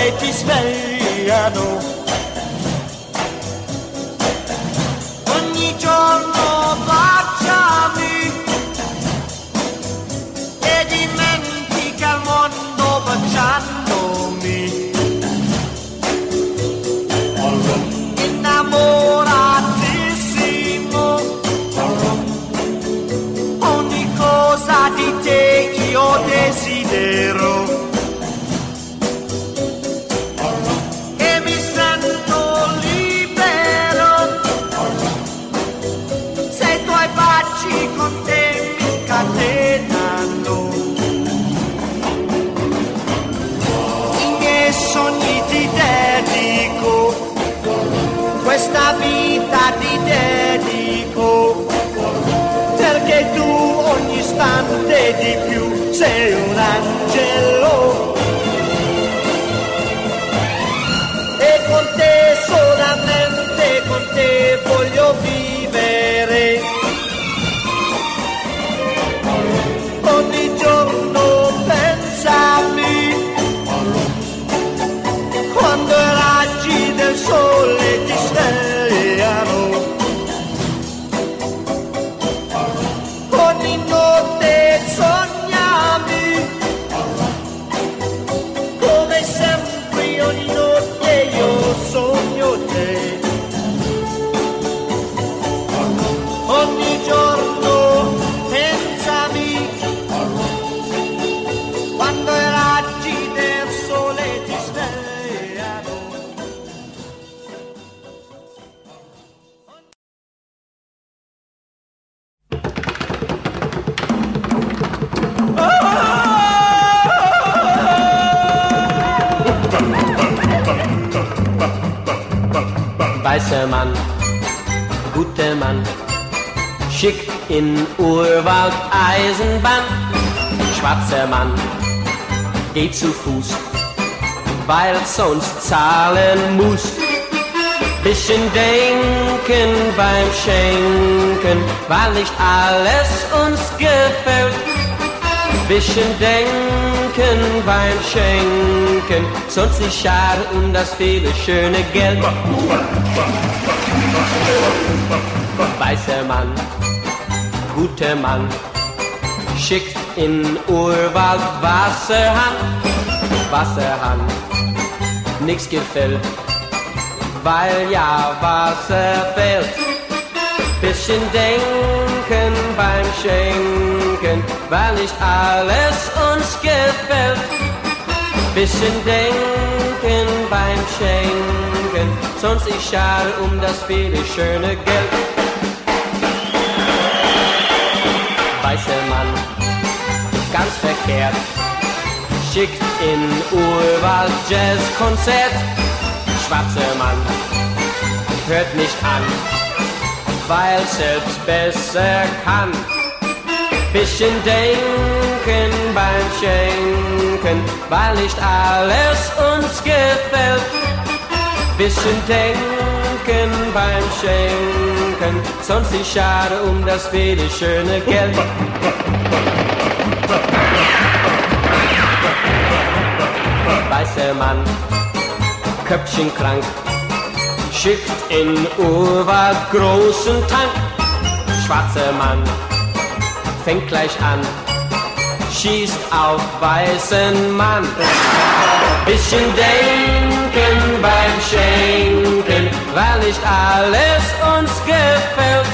make me stay. Di più sei un angelo. Schickt in Urwald Eisenbahn. Schwarzer Mann, geht zu Fuß, weil sonst zahlen muss. Bisschen denken beim Schenken, weil nicht alles uns gefällt. Bisschen denken beim Schenken, sonst nicht schade um das viele schöne Geld. Weißer Mann, guter Mann, schickt in Urwald Wasserhahn, Wasserhahn, nix gefällt, weil ja Wasser fehlt. Bisschen denken beim Schenken, weil nicht alles uns gefällt. Bisschen denken beim Schenken, sonst ist schade um das viele schöne Geld. Weißer Mann, ganz verkehrt, schickt in Urwald Jazzkonzert. Schwarzer Mann, hört nicht an, weil selbst besser kann. Bisschen denken beim Schenken, weil nicht alles uns gefällt. Bisschen denken beim Schenken, sonst ist schade um das viele schöne Geld. Weißer Mann, Köpfchen krank, schickt in Urwald großen Tank. Schwarzer Mann, fängt gleich an, schießt auf weißen Mann. Bisschen denken beim Schenken, weil nicht alles uns gefällt.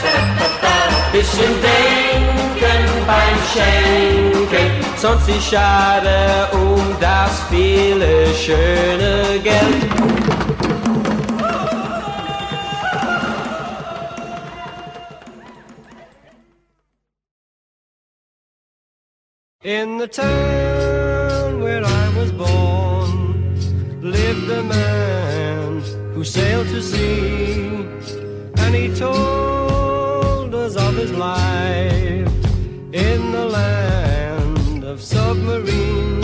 Bisschen denken beim Schenken, sonst ist schade um das viele schöne Geld. In the town where I was born lived a man who sailed to sea, and he told us of his life in the land of submarines.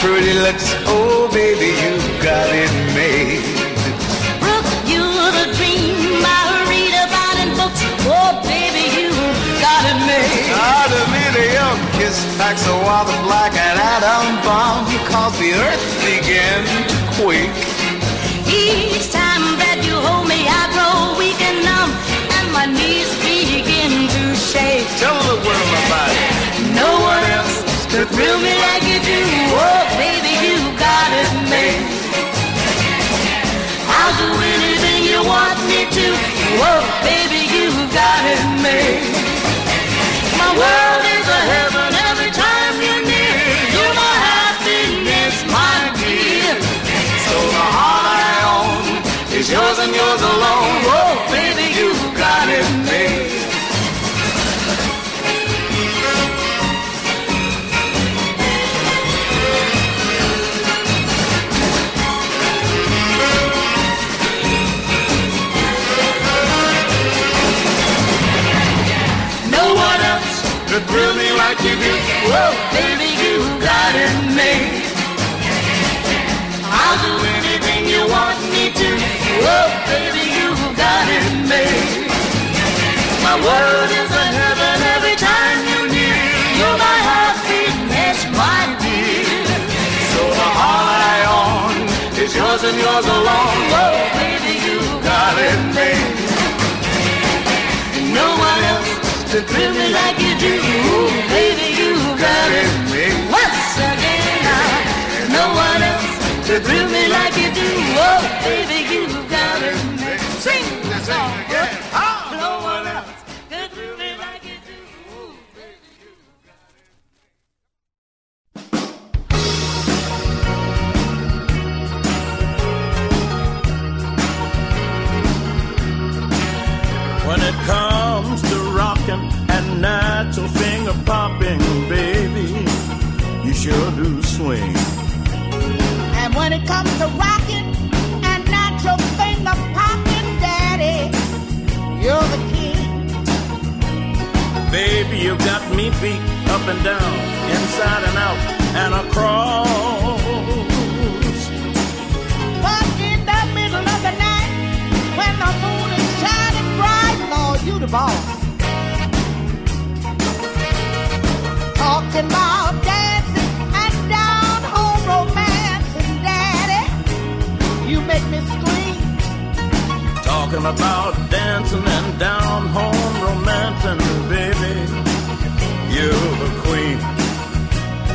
Pretty looks, oh baby, you got it made. Brooke, you're the dream I read about in books. Oh, baby, you got it made. Ah, to me the young kiss packs a while the black and atom bomb cause the earth began to quake. Each time that you hold me, I grow weak and numb, and my knees begin to shake. Tell the world about it. No one else thrill me like you do. Oh, baby, you got it made. I'll do anything you want me to. Oh, baby, you got it made. My world is a heaven every time you're near. You're my happiness, my dear. So the heart I own is yours and yours alone. Oh, baby, you Could thrill me like you do. Whoa, baby, you got it made. I'll do anything you want me to. Whoa, baby, you got it made. My world is a heaven every time you're near. You're my happiness, my dear. So the heart I own is yours and yours alone. Whoa, baby, you Got it made. To thrill me like you do. Ooh, baby, you got Got it it. Once again, now, no one else to thrill me like you do. Oh, baby, you got it. Sing the song. again. No one else to thrill me like you do. Baby, you got it. When it comes to rocking and natural finger popping, baby, you sure do swing. And when it comes to rocking and natural finger popping, daddy, you're the king. Baby, you got me beat up and down, inside and out, and across. But in the middle of the night, when the moon is shining bright, Lord, you the boss. Talking about dancing and down home romancing, daddy, you make me scream. Talking about dancing and down home romancing, baby, you're the queen.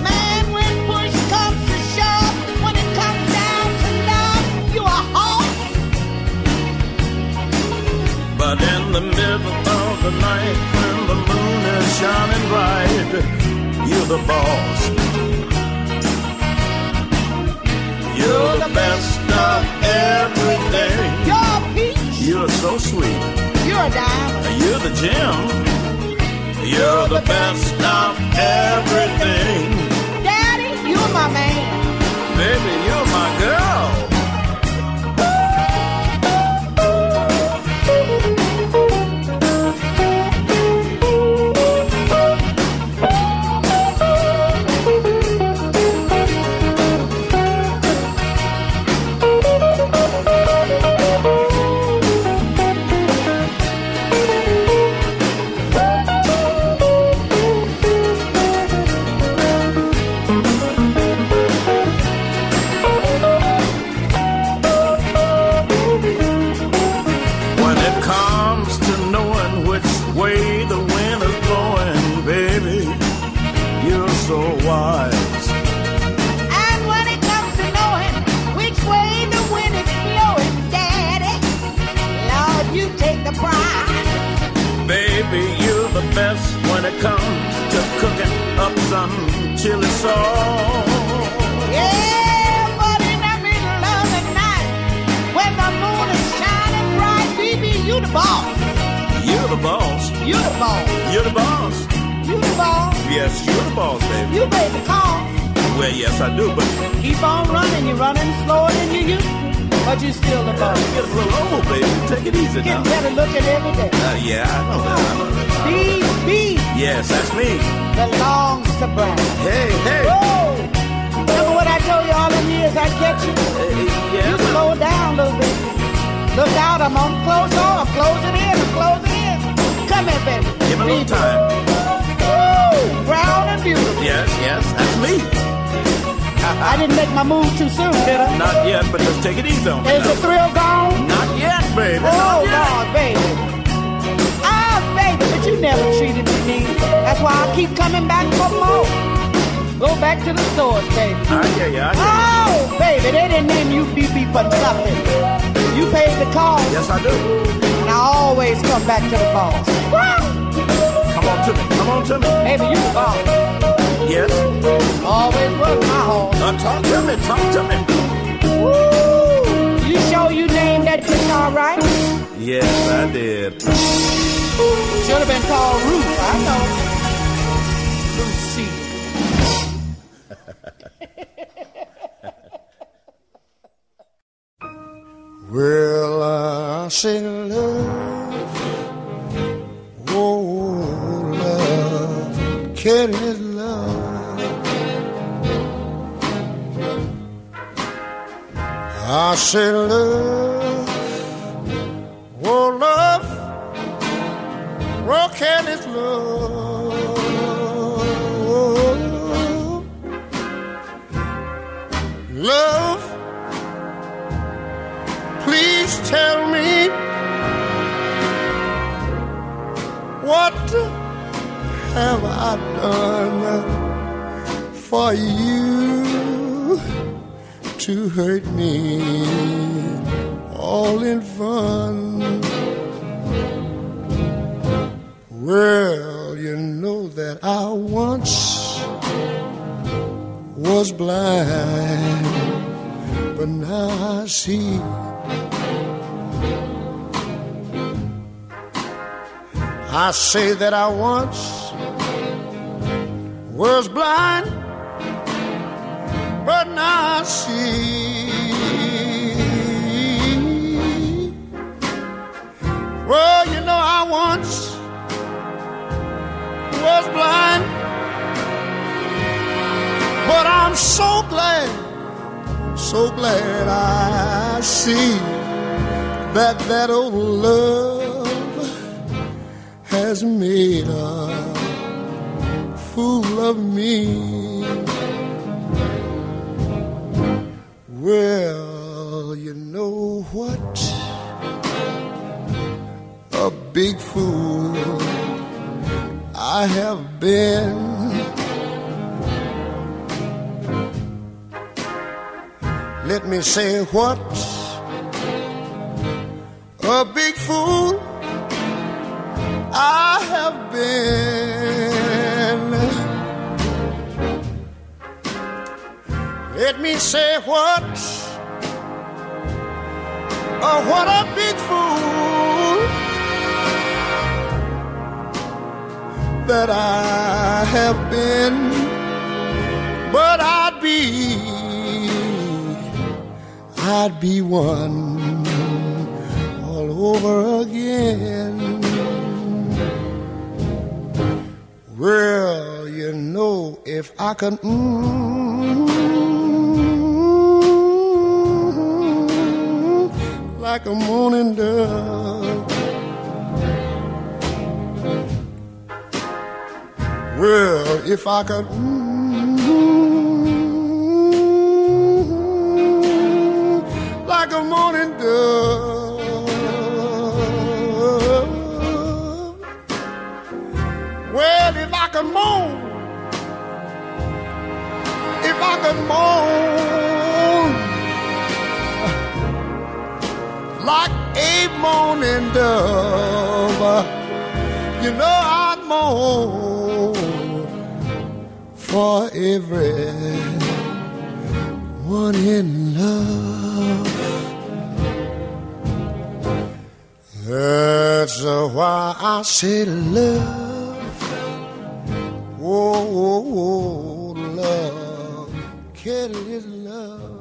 Man, when push comes to shove, when it comes down to love, you a horse. But in the middle of the night, when the moon is shining bright, you're the boss. You're the best of everything. You're a peach. You're so sweet. You're a diamond. You're the gem You're the best of everything. Daddy, you're my man. Baby, you're my girl. Chili sauce. Yeah, but in the middle of the night, when the moon is shining bright, baby, you the boss. You're the boss. You're the boss. You're the boss. You're the boss. Yes, you're the boss, baby. You made the call. Well, yes, I do, but Keep on running. You're running slower than you used to, but you're still the boss. you get a little old, baby. Take it easy Get now. better looking every day. Uh, yeah, I know that. I know that. Speed, speed Yes, that's me. belongs to Brown. Hey, hey. Whoa! Remember what I told you all the years I catch you? You Yeah, slow down a little bit. Look out, I'm on close on. I'm closing in. I'm closing in. Come here, baby. give me a little time. Woo! Brown and beautiful. Yes, yes, that's me. I didn't make my move too soon, did I? Not yet, but just take it easy on me. Is the thrill gone? Not yet, baby. Oh, Not yet. God, baby. You never treated me mean. That's why I keep coming back for more. Go back to the stores, baby. I hear you. I hear you. Oh, baby, they didn't name you BB for nothing. You paid the cost, Yes, I do. and I always come back to the boss. Come on to me. Come on to me. Baby, you the boss. Yes. Always was my horse. Uh, talk to me. Talk to me. Woo! You sure you named that guitar right? Yes, I did. Should have been called Ruth, I know. Lucy. Well, I say love, oh love, can it love. I say love, oh love, oh careless love. Love please tell me what have I done for you to hurt me all in fun? Well, you know that I once was blind, but now I see. I say that I once was blind, but now I see. Well, you know, I once was blind, but I'm so glad, so glad I see that that old love has made a fool of me. Well, you know what? A big fool I have been. Let me say what? A big fool I have been. Let me say what? Oh, what a big fool that I have been, but I'd be, I'd be one all over again. Well, you know, if I could. Mm, like a morning dove. Well, if I could. mm, like a morning dove. Well, if I could moan, if I could moan like a morning dove, you know I'd moan for every one in love. That's why I say love. Whoa, whoa, whoa, love. Kelly, love.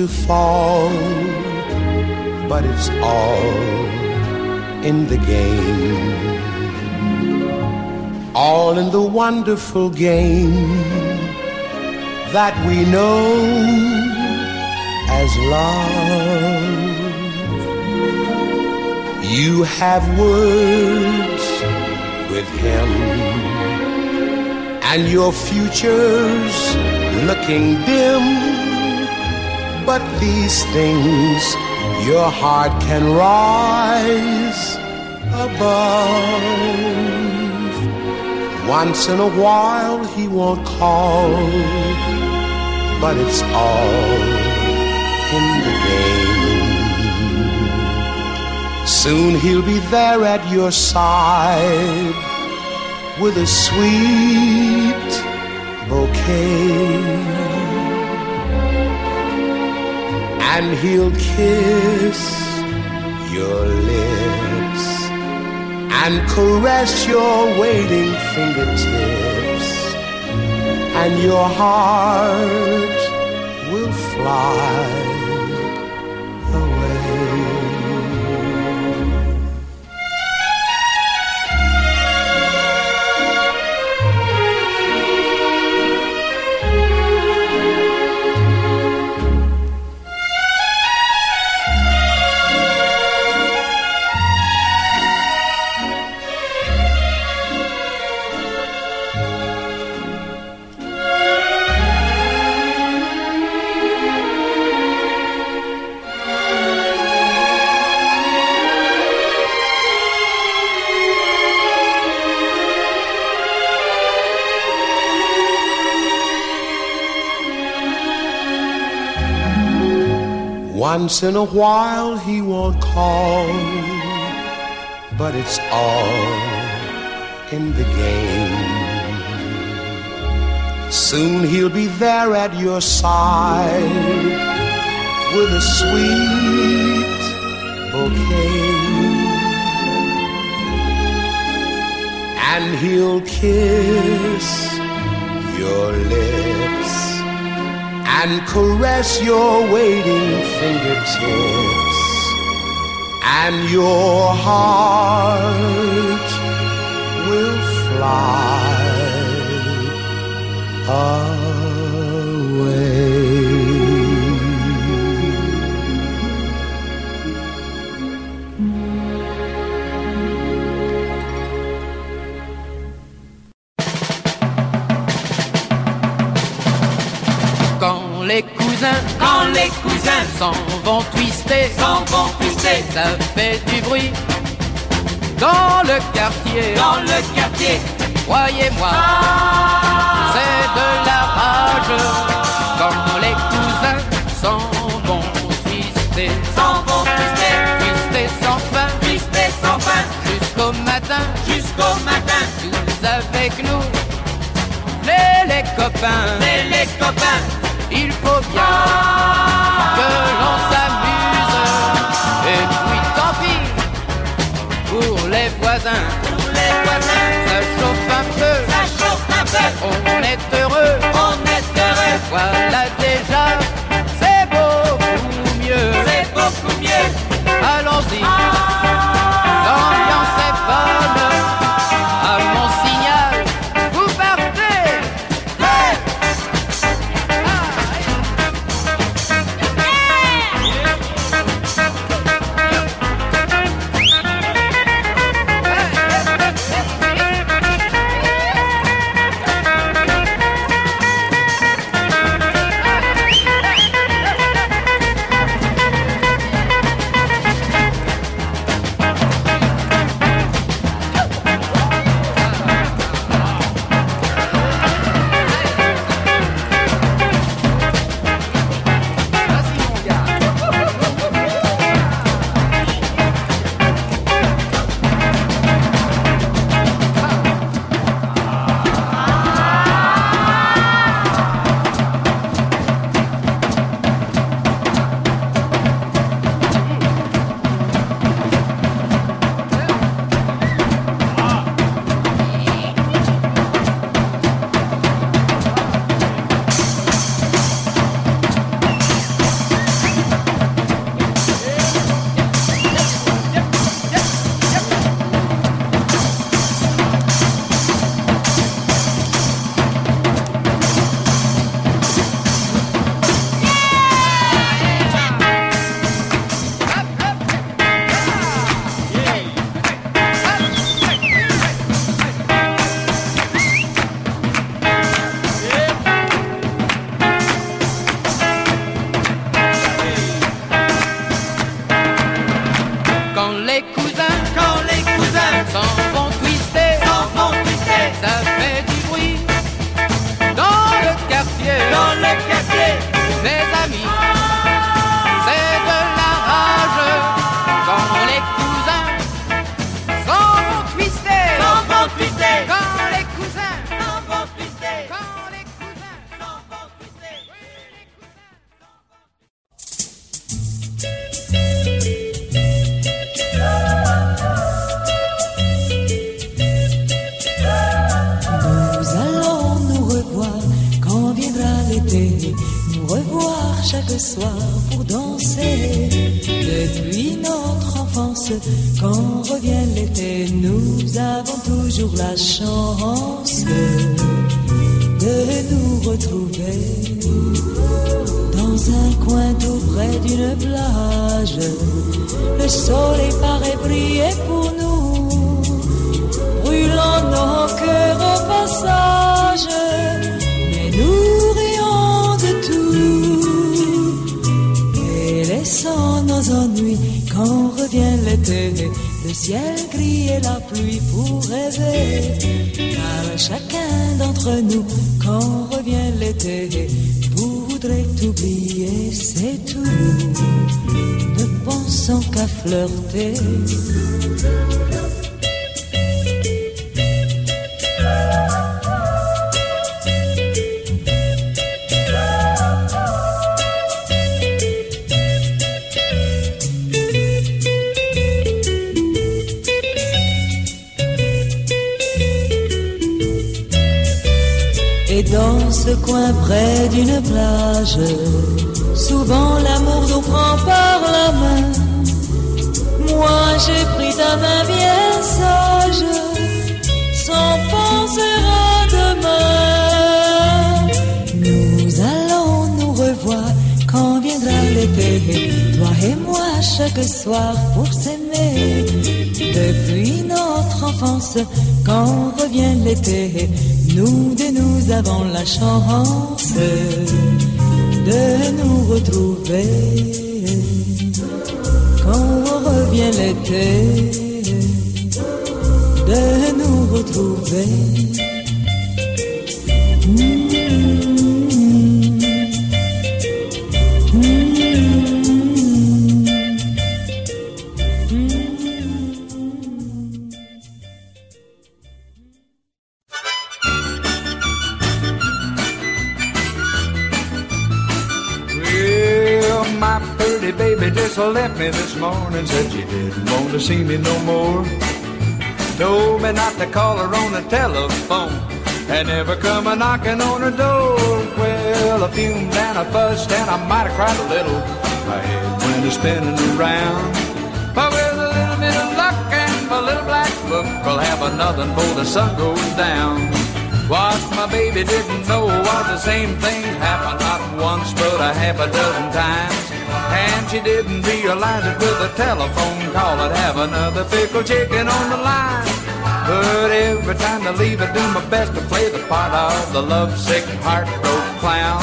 To fall, but it's all in the game. All in the wonderful game that we know as love. You have words with him and your future's looking dim. But these things your heart can rise above. Once in a while he won't call, but it's all in the game. Soon he'll be there at your side with a sweet bouquet. And he'll kiss your lips and caress your waiting fingertips, and your heart will fly Once in a while he won't call, but it's all in the game. Soon he'll be there at your side with a sweet bouquet. And he'll kiss your lips and caress your waiting fingertips, and your heart will fly away. S'en vont twister, s'en vont twister ça fait du bruit. Dans le quartier. dans le quartier, Croyez-moi, c'est de la rage. Quand les cousins s'en vont twister, s'en vont twister, twister sans fin. Twister sans fin, jusqu'au matin, jusqu'au matin. tous avec nous, les, les copains. Et les copains, Il faut bien que voisins. pour les voisins, Ça chauffe un peu, ça chauffe un peu, on est heureux. on est heureux, Voilà déjà, nous revoir chaque soir pour danser. Depuis notre enfance, quand revient l'été, nous avons toujours la chance de nous retrouver dans un coin tout près d'une plage. Le soleil paraît briller pour nous brûlant nos cœurs au passage. Ennuis quand revient l'été. Le ciel gris et la pluie pour rêver. Car chacun d'entre nous, quand revient l'été, voudrait oublier, c'est tout. Ne pensons qu'à flirter. Ce coin près d'une plage, souvent l'amour nous prend par la main. Moi j'ai pris ta main bien sage, sans penser à demain. Nous allons nous revoir quand viendra l'été, toi et moi chaque soir pour s'aimer. Depuis notre enfance, quand revient l'été, nous de nous avons la chance de nous retrouver. Quand revient l'été, de nous retrouver. Morning. Said she didn't want to see me no more. Told me not to call her on the telephone. And never come a knocking on her door. Well, I fumed and I fussed and I might have cried a little. My head went a spinning around. But with a little bit of luck and my little black book, we'll have another before the sun goes down. What my baby didn't know was the same thing happened not once but a half a dozen times. And she didn't realize it with a telephone call I'd have another pickle chicken on the line. But every time I leave, I do my best to play the part of the lovesick, heartbroken clown.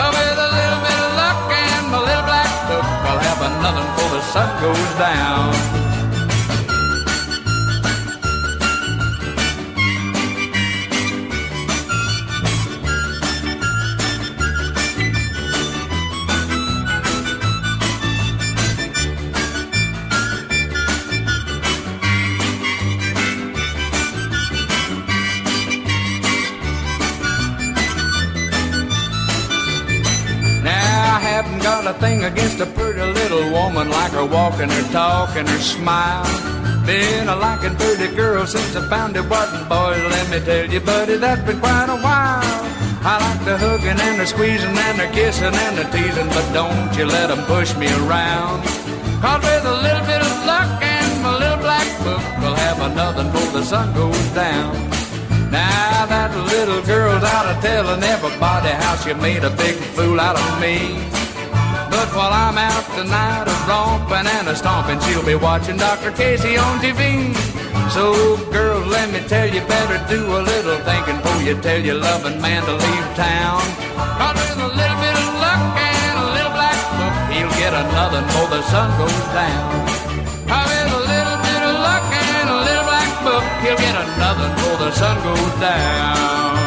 But with a little bit of luck and my little black book, I'll have another before the sun goes down. Thing against a pretty little woman like her walk and her talk and her smile. Been a liking pretty girl since I found it wasn't boys. Let me tell you, buddy, that's been quite a while. I like the hugging and the squeezing and the kissing and the teasing, but don't you let 'em push me around. Cause with a little bit of luck and my little black book, we'll have another before the sun goes down. Now that little girl's out of telling everybody how she made a big fool out of me. But while I'm out tonight, a romping and a stomping, she'll be watching Dr. Casey on TV. So, girl, let me tell you, better do a little thinking before you tell your loving man to leave town. Cause with a little bit of luck and a little black book, he'll get another before the sun goes down. Cause with a little bit of luck and a little black book, he'll get another before the sun goes down.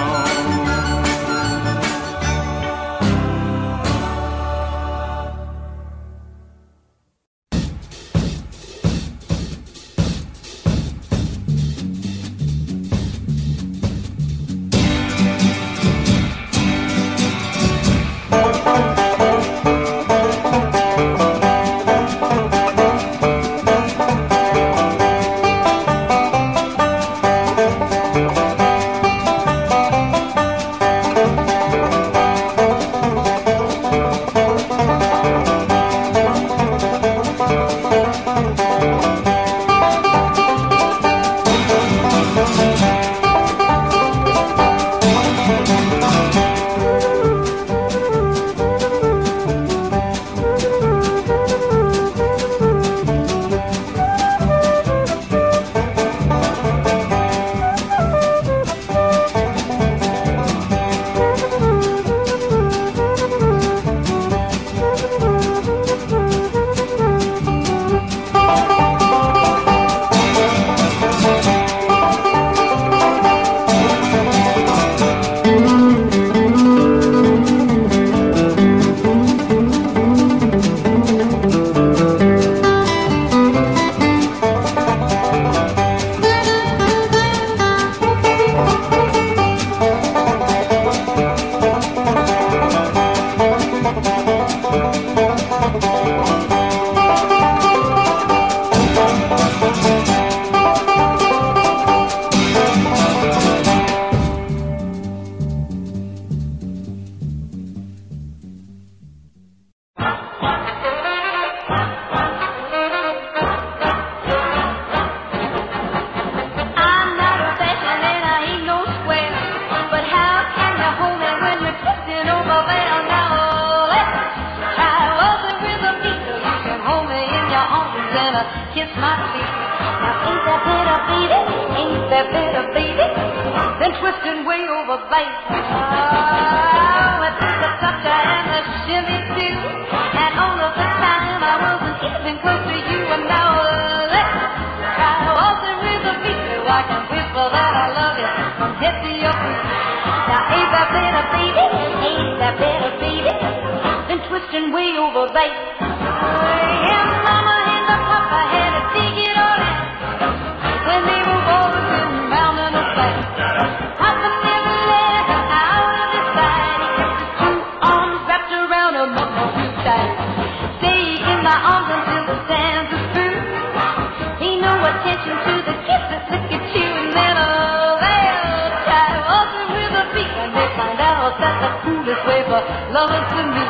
river, loving to me.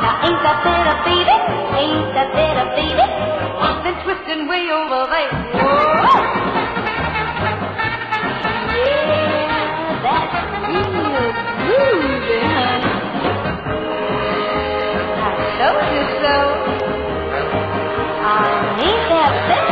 Now ain't that better, baby? Ain't that better, baby? I've been twisting way over there. Whoa! Yeah, that's real groovy, honey. I told you so. I need that better.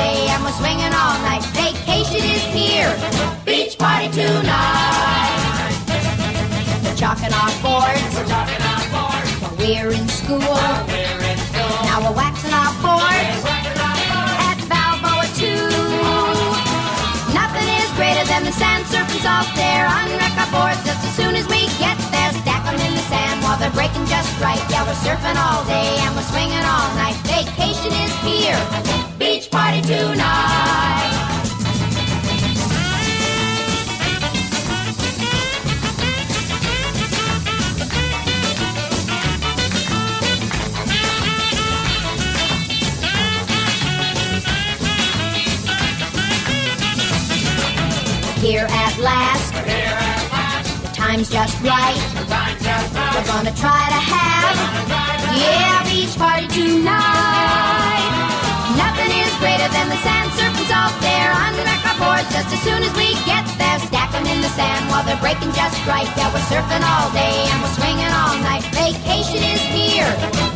day and we're swinging all night. Vacation is here, beach party tonight. We're chalking our boards, we're chalking our boards. When we're in school, when we're in school. Now we're waxing our boards. At Balboa too. Nothing is greater than the sand surfers off there. Unwreck our boards just as soon as we get there. Stack them in the sand while they're breaking just right. Yeah, we're surfing all day and we're swinging all night. Vacation is here. Beach party tonight. Here at last. The time's just right. We're gonna try to have, yeah, beach party tonight. Nothing is greater than the sand serpents out there. Our boards just as soon as we get there. Stack 'em in the sand while they're breaking just right. Yeah, we're surfing all day and we're swinging all night. Vacation is here.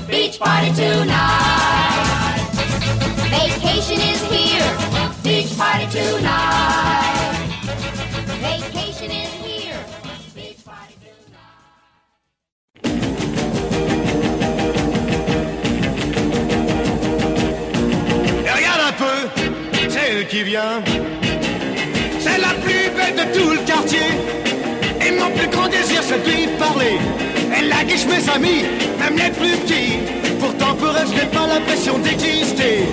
Beach party tonight. Vacation is here. Beach party tonight. Peu, c'est elle qui vient. C'est la plus belle de tout le quartier. Et mon plus grand désir, c'est de lui parler. Elle a guiche mes amis, même les plus petits. Pourtant pour elle, je n'ai pas l'impression d'exister.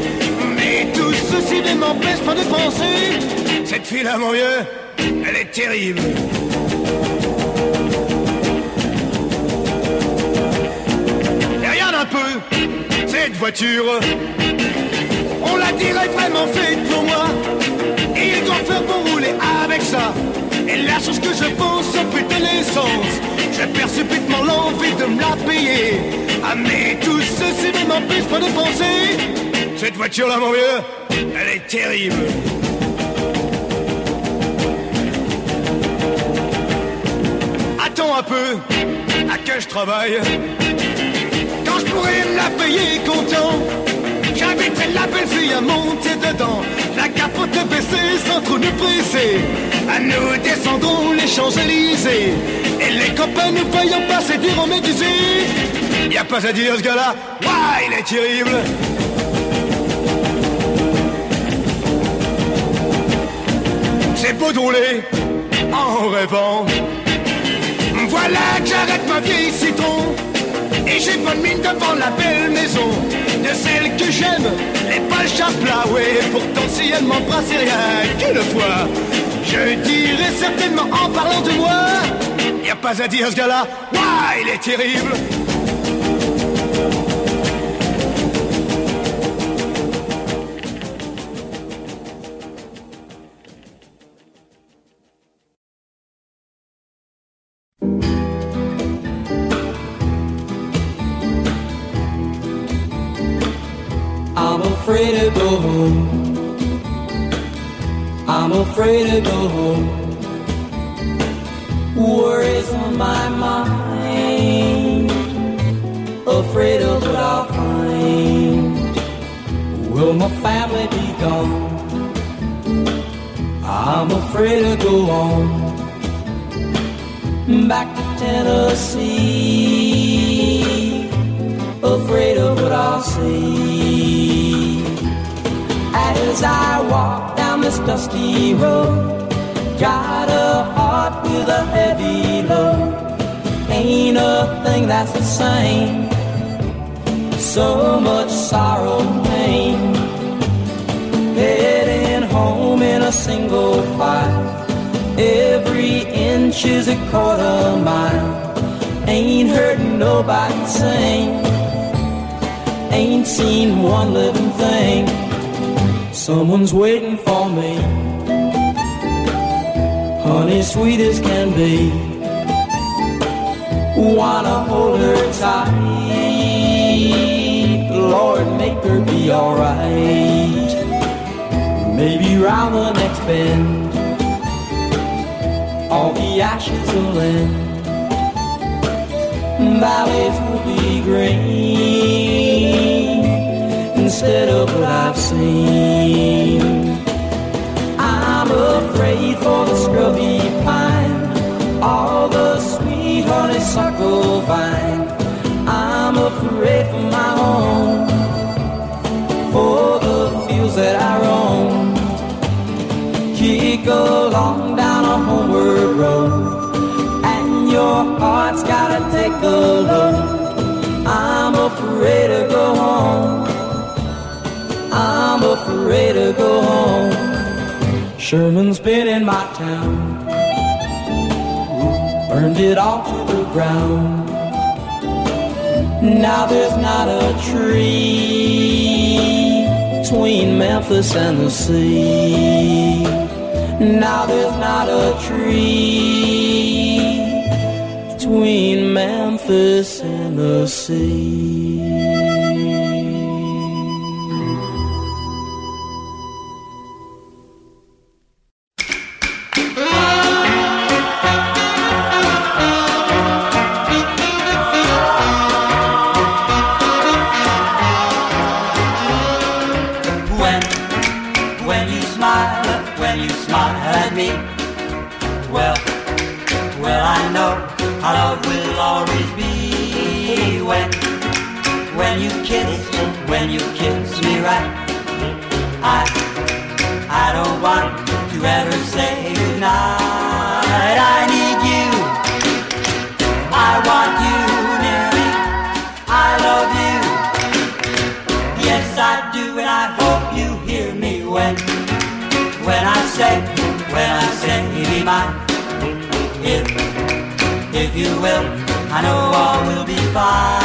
Mais tout ceci ne m'empêche pas de penser. Cette fille-là, mon vieux, elle est terrible. Et regarde un peu, cette voiture. On la dirait vraiment faite pour moi. Et il doit faire pour rouler avec ça. Et la chose que je pense, c'est putain l'essence. J'ai perçu subitement l'envie de me la payer. Ah mais tout ceci ne m'empêche pas de penser. Cette voiture-là, mon vieux, elle est terrible. Attends un peu, à que je travaille? Quand je pourrais me la payer content. La belle fille à dedans. La capote baissée sans trop nous presser. À nous descendrons les Champs-Élysées. Et les copains nous voyons passer diront médusés. Y a pas à dire ce gars-là, Ouah, il est terrible. C'est beau de rouler en rêvant. Voilà que j'arrête ma vieille citron. Et j'ai bonne mine devant la belle celle que j'aime, les pages à plat Ouais, pourtant si elle m'embrassait rien qu'une fois Je dirais certainement en parlant de moi Y a pas à dire ce gars-là, Ouah, il est terrible To go on. Back to Tennessee. Afraid of what I'll see. As I walk down this dusty road, got a heart with a heavy load. Ain't a thing that's the same. So much sorrow single file. Every inch is a quarter mile. Ain't heard nobody sing. Ain't seen one living thing. Someone's waiting for me. Honey, sweet as can be. Wanna hold her tight. Lord, make her be alright. Maybe round the next bend, all the ashes will end. Valleys will be green instead of what I've seen. I'm afraid for the scrubby pine, all the sweet honeysuckle vine. I'm afraid for my home, for the fields that I roam kick along down a homeward road, and your heart's gotta take a load. I'm afraid to go home. I'm afraid to go home. Sherman's been in my town, burned it all to the ground. Now there's not a tree between Memphis and the sea. Now there's not a tree between Memphis and the sea. will. I know all will be fine.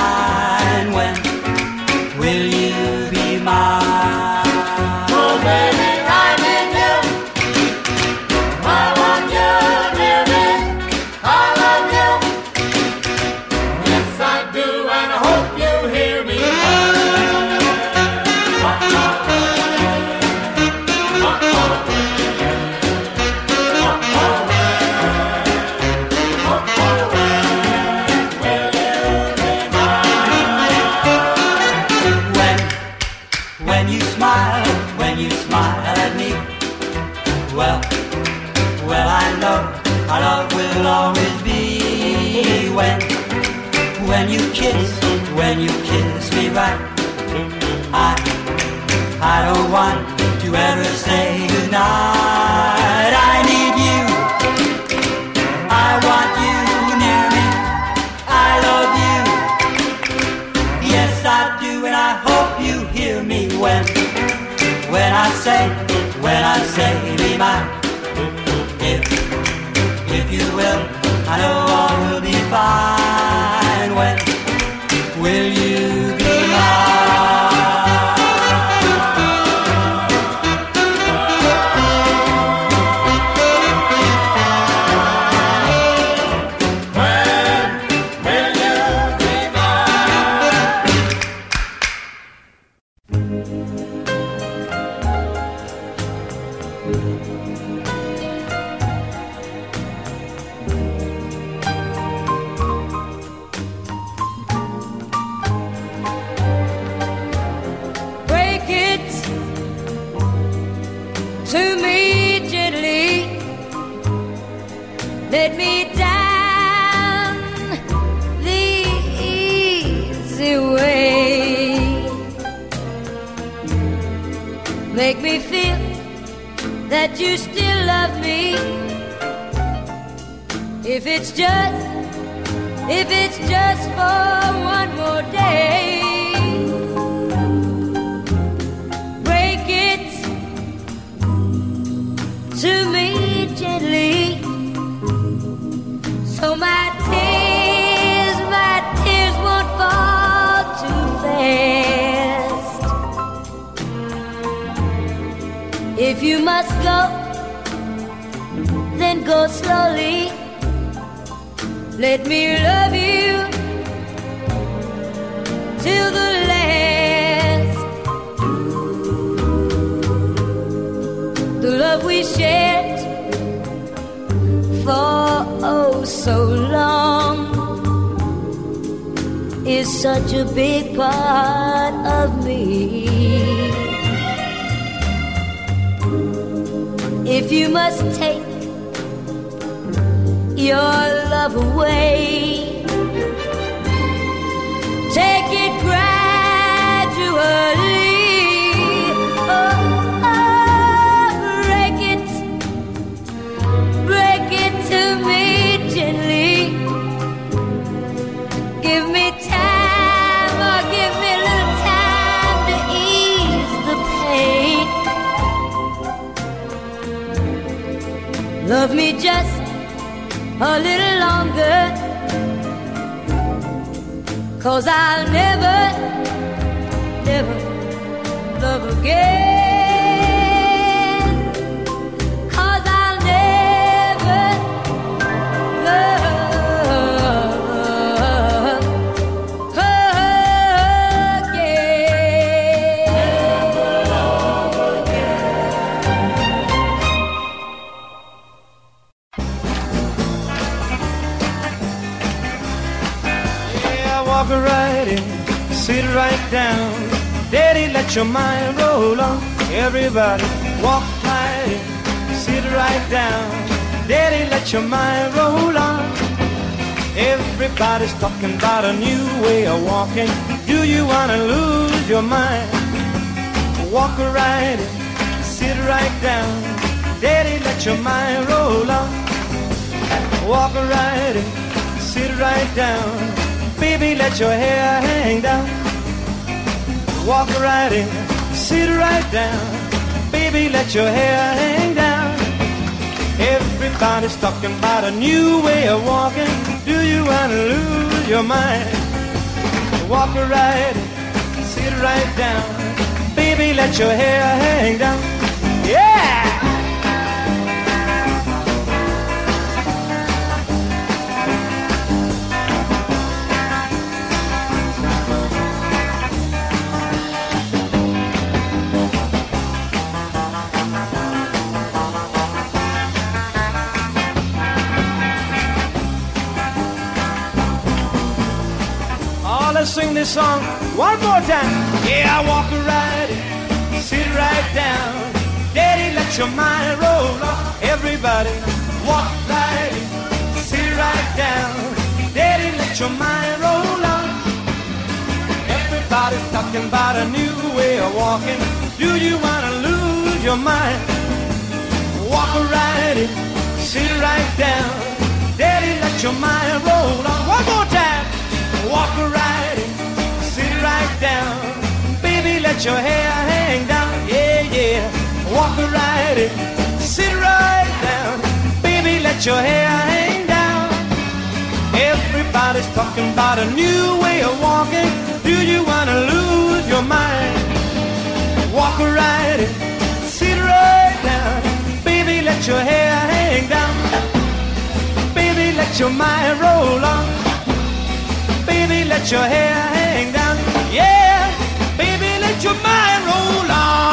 Let your hair hang down. Walk right in, sit right down. Baby, let your hair hang down. Everybody's talking about a new way of walking. Do you wanna lose your mind? Walk right in, sit right down. Baby, let your hair hang down. This song one more time. Yeah, I walk right in, sit right down. Daddy, let your mind roll on. Everybody, walk right in, sit right down. Daddy, let your mind roll on. Everybody's talking about a new way of walking. Do you wanna lose your mind? Walk right in, sit right down. Daddy, let your mind roll on. One more time. Walk right down. Baby, let your hair hang down. Yeah, yeah. Walk right in, sit right down. Baby, let your hair hang down. Everybody's talking about a new way of walking. Do you wanna lose your mind? Walk right in, sit right down. Baby, let your hair hang down. Baby, let your mind roll on. Baby, let your hair hang down. Yeah, baby, let your mind roll on.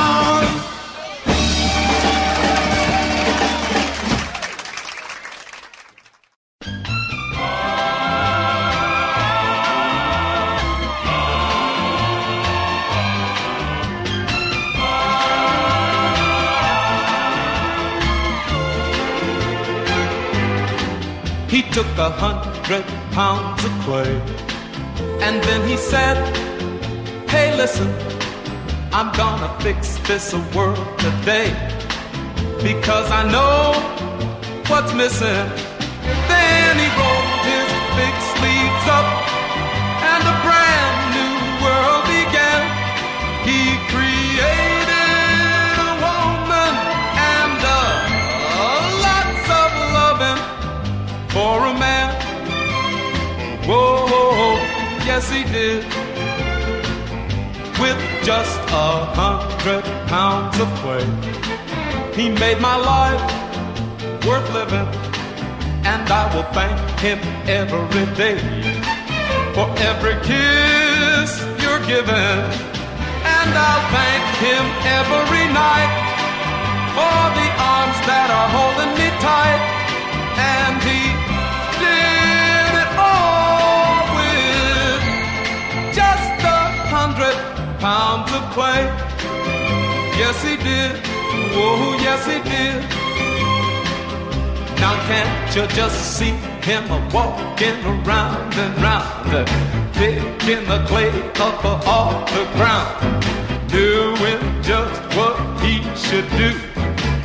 He took a hundred pounds of clay and then he said, Hey, listen, I'm gonna fix this world today because I know what's missing. Then he rolled his big sleeves up and a brand new world began. He created a woman and a, lots of loving for a man. Whoa, yes he did. With just a hundred pounds of clay, he made my life worth living, and I will thank him every day for every kiss you're giving, and I'll thank him every night for the arms that are holding me tight, pounds of clay. Yes, he did. Oh, yes, he did. Now can't you just see him walking around and round, picking the clay up off the ground, doing just what he should do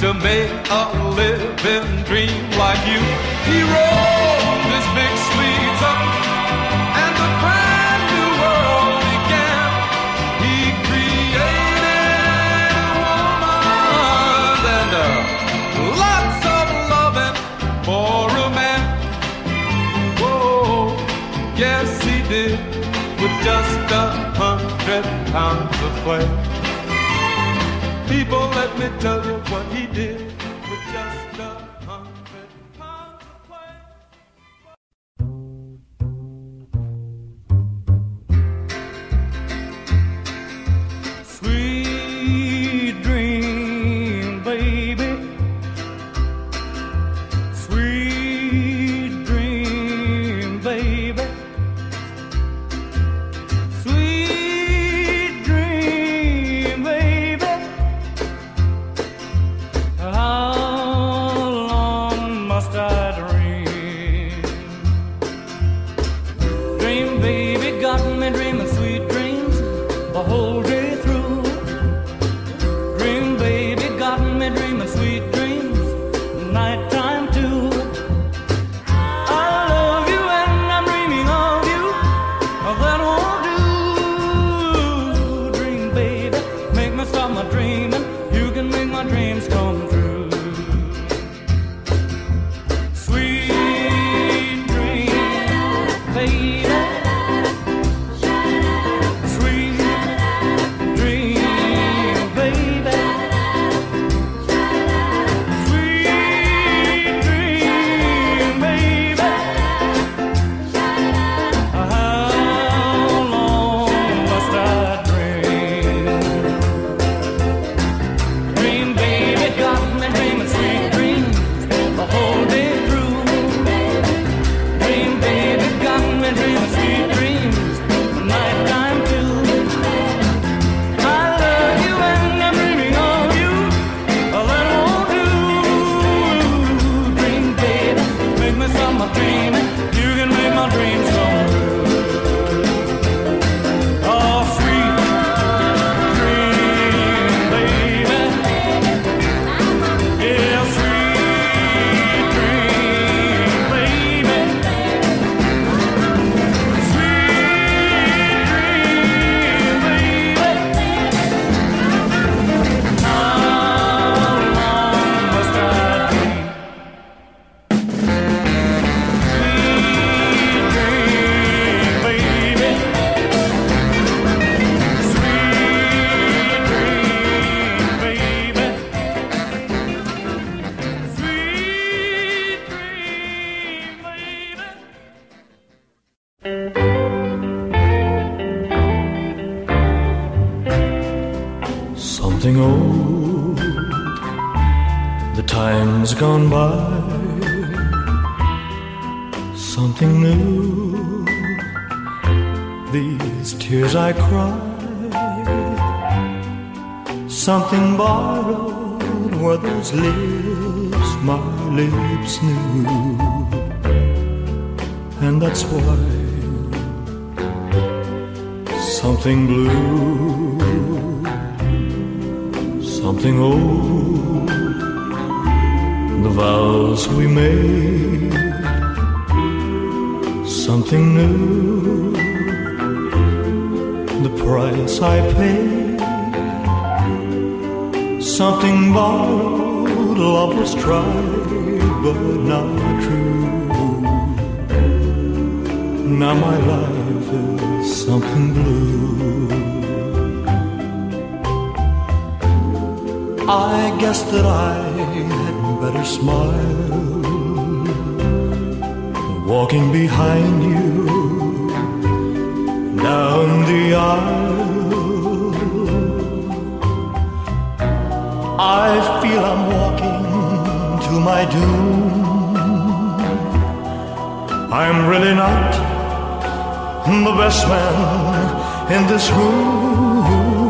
to make a living dream like you. He rolled his big sleeves with just a hundred pounds of flesh. People, let me tell you what he did. That's why something blue something old, the vows we made, something new, the price I paid, something borrowed, love was tried, but not true. Now my life is something blue. I guess that I had better smile walking behind you down the aisle. I feel I'm walking to my doom. I'm really not the best man in this room.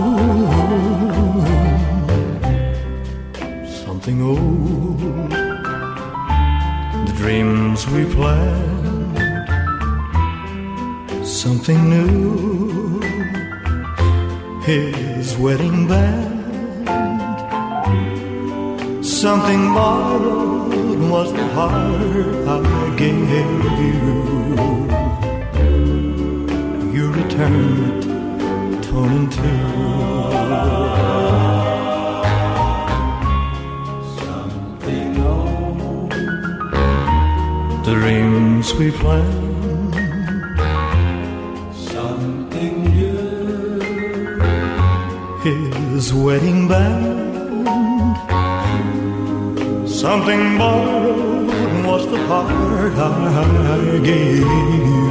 Something old, the dreams we planned. Something new, his wedding band. Something borrowed was the heart I gave you. It, torn. Something old, dreams we planned. Something new, his wedding band. Something borrowed was the part I gave you.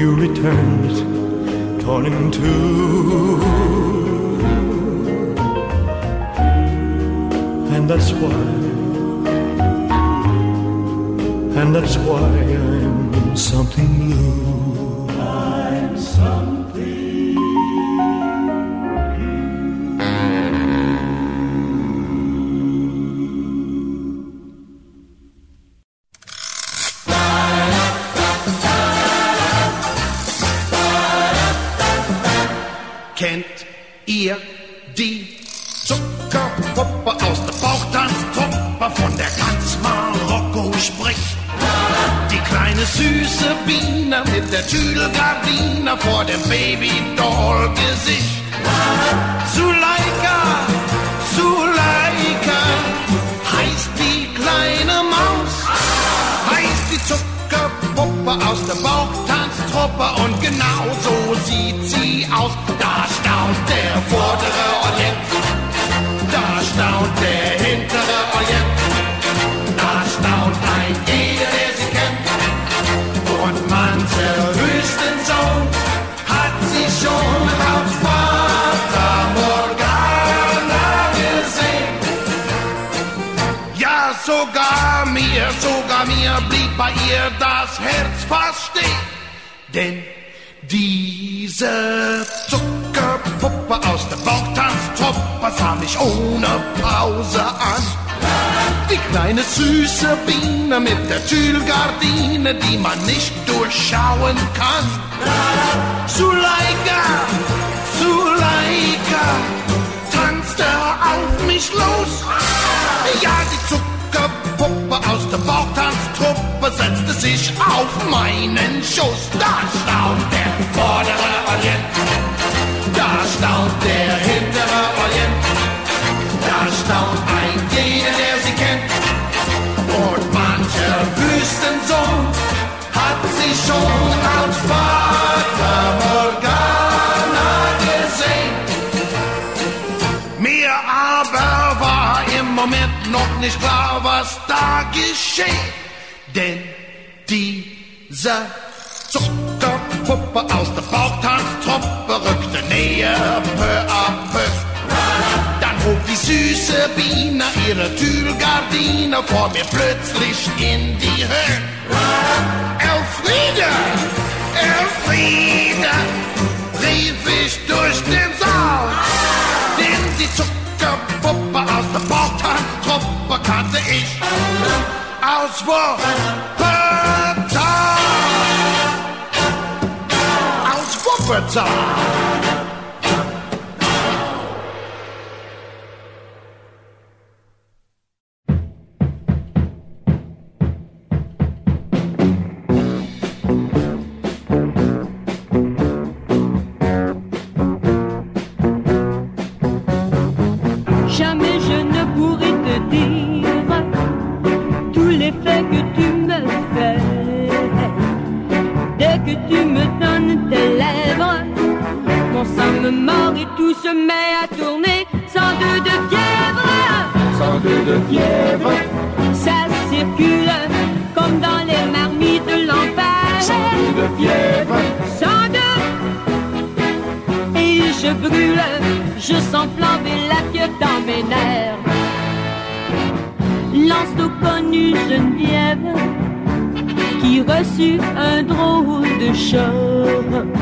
You returned torn in two. And that's why, and that's why I'm something new. Sogar mir, sogar mir blieb bei ihr das Herz fast stehen. Denn diese Zuckerpuppe aus der Bauchtanztruppe sah mich ohne Pause an. Die kleine süße Biene mit der Tüllgardine, die man nicht durchschauen kann. Zuleika, Zuleika, tanzte auf mich los. Ja, die Zuckerpuppe aus der Bauchtanztruppe setzte sich auf meinen Schoß. Da staunt der vordere Orient, da staunt der hintere Orient, da staunt ein jeder, der sie kennt. Und mancher Wüstensohn hat sie schon nicht klar, was da geschieht. Denn diese Zuckerpuppe aus der Bauchtanztruppe rückte näher peu à peu. Dann hob die süße Biene ihre Tüllgardine vor mir plötzlich in die Höhe. Elfriede, Elfriede, rief ich durch den Saal. Denn die Zuckerpuppe aus der Bauchtanztruppe kannte ich aus Wuppertal. Aus Wuppertal. Mon sang me mord et tout se met à tourner sans deux de fièvre. Sans deux de fièvre, Ça circule comme dans les marmites de l'enfer. sans deux de fièvre, Sans deux. Et je brûle, je sens flamber la fièvre dans mes nerfs. Lance d'eau connue Geneviève, qui reçut un drôle de choc.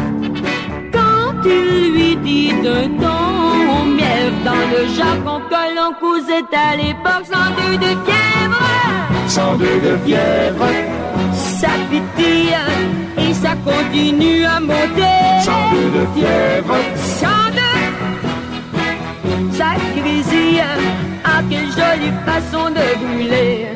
Il lui dit d'un ton mièvre dans le jargon que l'on causait à l'époque sans deux de fièvre. sans deux de fièvre, Ça pétille et ça continue à monter. sans deux de fièvre, Sans deux, ça grésille. Ah, quelle jolie façon de brûler.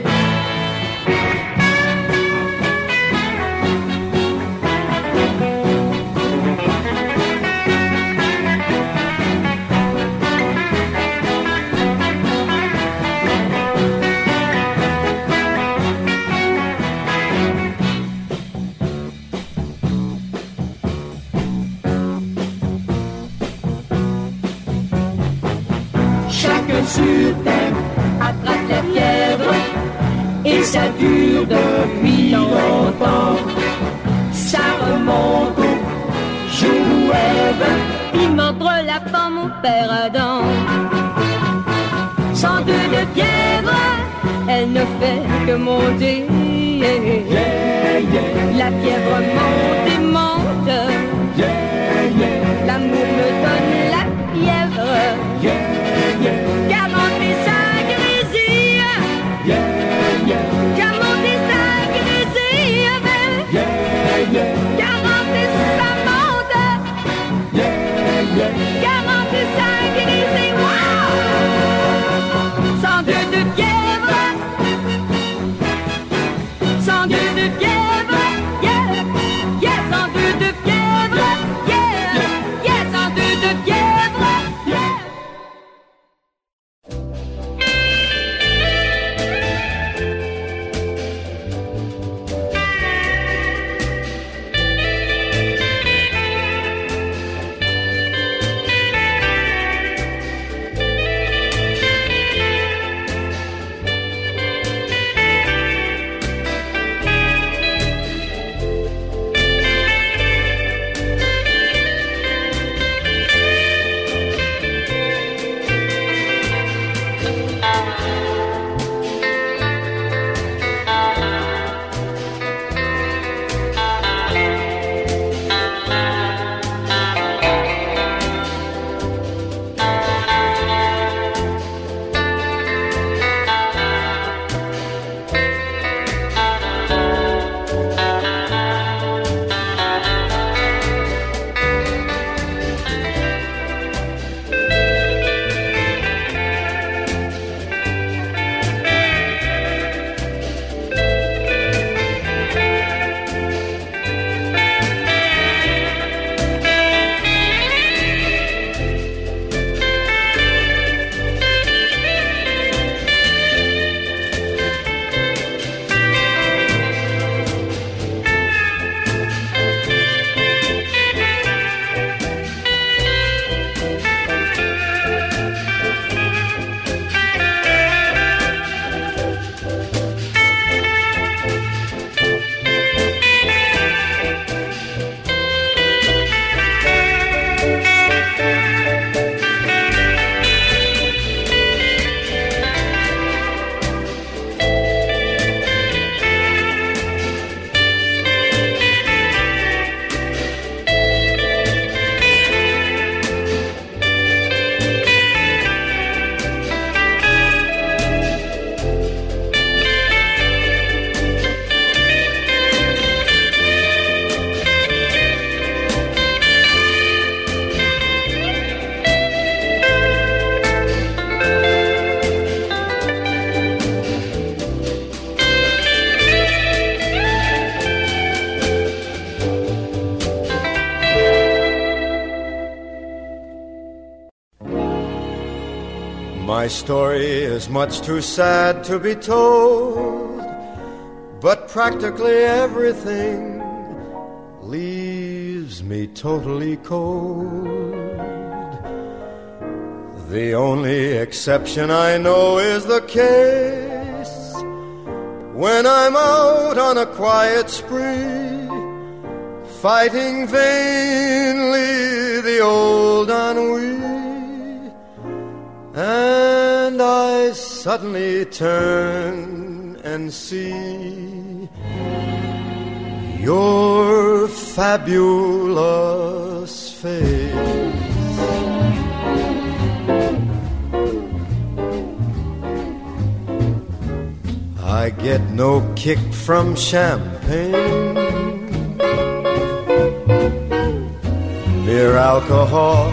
Attrape la fièvre et ça dure depuis longtemps. Ça remonte au jour où Ève Il mordre la femme, mon père Adam. Sans deux de fièvre, elle ne fait que monter. La fièvre monte et monte. L'amour me donne la fièvre. Story is much too sad to be told, but practically everything leaves me totally cold. The only exception I know is the case when I'm out on a quiet spree, fighting vainly the old ennui. And I suddenly turn and see your fabulous face. I get no kick from champagne. Mere alcohol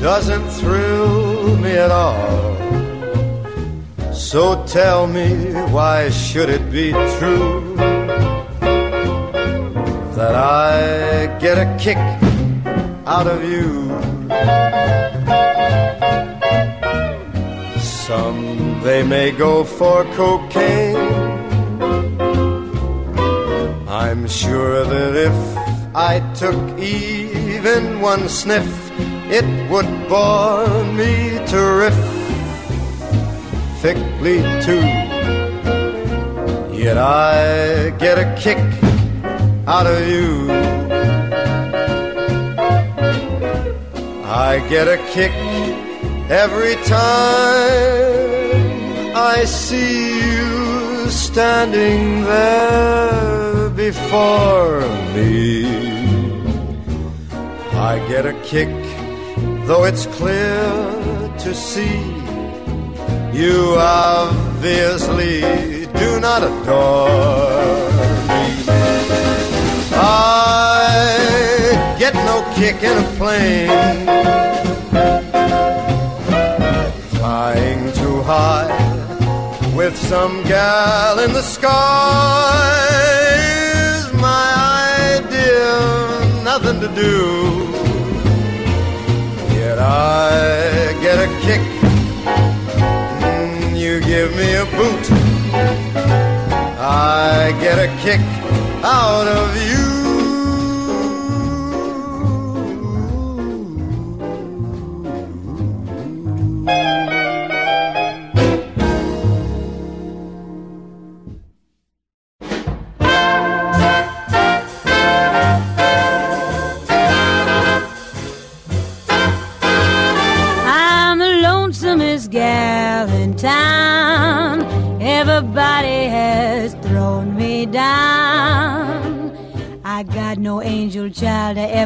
doesn't thrill me at all. So tell me, why should it be true that I get a kick out of you? Some they may go for cocaine. I'm sure that if I took even one sniff, it would bore me to riff. Thickly too. Yet I get a kick out of you. I get a kick every time I see you standing there before me. I get a kick, though it's clear to see you obviously do not adore me. I get no kick in a plane. Flying too high with some gal in the sky is my idea, nothing to do. Yet I get a kick, you give me a boot. I get a kick out of you.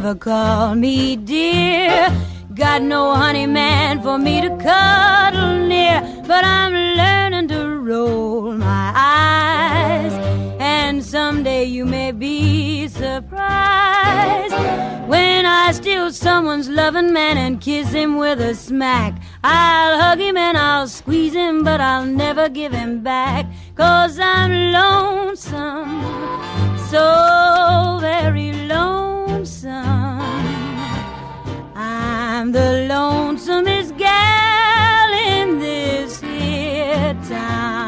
Child to ever call me dear. Got no honey man for me to cuddle near. But I'm learning to roll my eyes. And someday you may be surprised when I steal someone's loving man and kiss him with a smack. I'll hug him and I'll squeeze him, but I'll never give him back. Cause I'm lonesome, so very lonesome. I'm the lonesomest gal in this here town.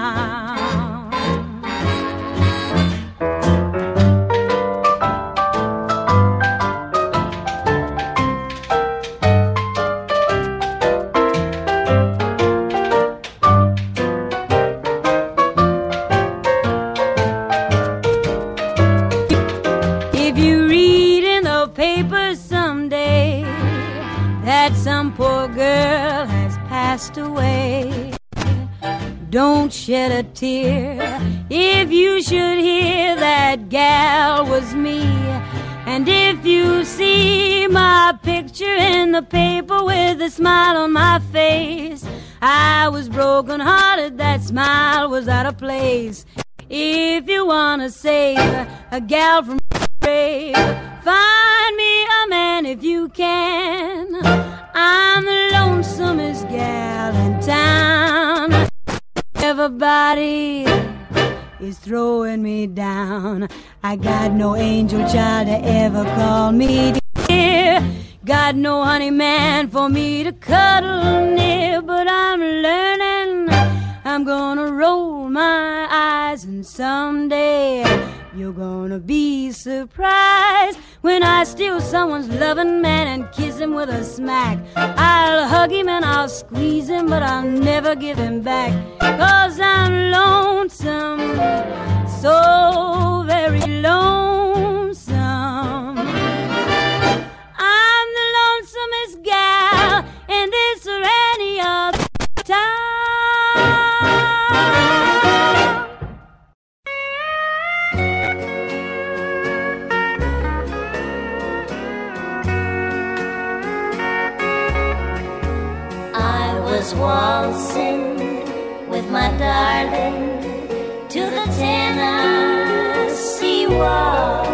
Passed away, don't shed a tear if you should hear that gal was me. And if you see my picture in the paper with a smile on my face, I was broken hearted, that smile was out of place. If you wanna save a gal from grave, find me a man if you can. I'm the lonesomest gal in town. Everybody is throwing me down. I got no angel child to ever call me dear. Got no honey man for me to cuddle near, but I'm learning. I'm gonna roll my eyes, and someday you're gonna be surprised when I steal someone's loving man and kiss him with a smack. I'll hug him and I'll squeeze him, but I'll never give him back. Cause I'm lonesome, so very lonesome. I'm the lonesomest gal in this or waltzing with my darling to the Tennessee waltz